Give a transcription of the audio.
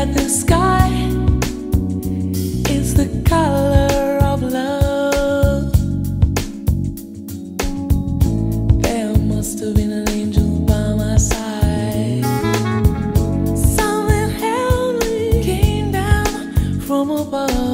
that the sky is the color of love. There must have been an angel by my side. Something heavenly came down from above.